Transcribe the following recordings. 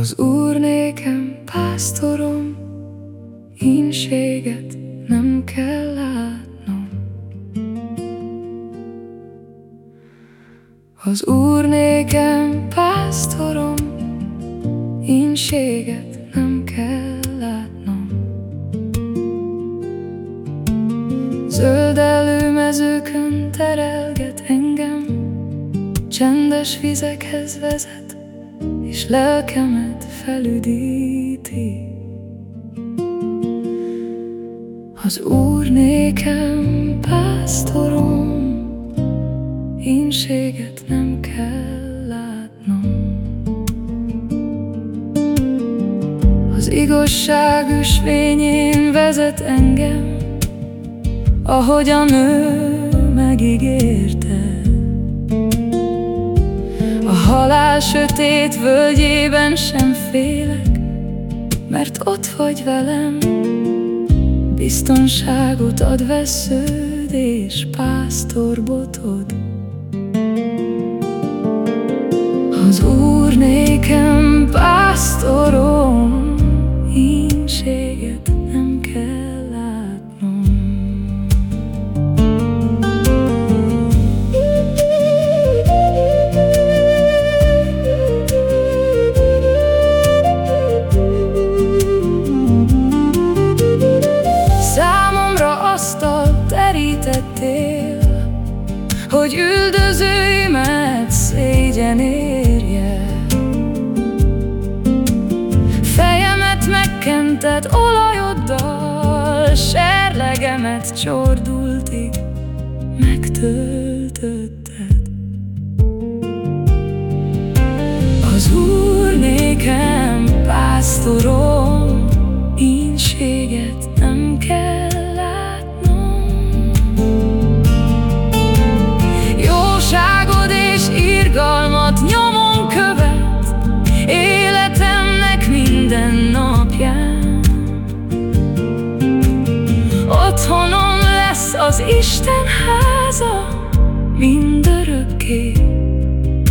Az Úr nékem pásztorom, Ínséget nem kell látnom. Az Úr nékem pásztorom, Ínséget nem kell látnom. Zöld előmezőkön terelget engem, Csendes vizekhez vezet, és lelkemet felüdíti. Az Úr nékem pásztorom, Ínséget nem kell látnom. Az igazság ösvényén vezet engem, Ahogy a nő megígérte. Halál sötét völgyében sem félek, Mert ott vagy velem, Biztonságot ad vesződ és pásztorbotod. Hogy üldözőimet szégyen érje. Fejemet megkented olajoddal, Serlegemet csordultig megtöltötted. Az Úr nékem pásztorom, lesz az Isten háza Mindörökké,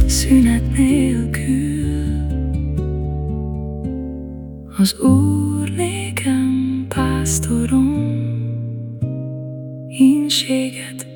szünet nélkül. Az Úr nékem pásztorom, Ínséget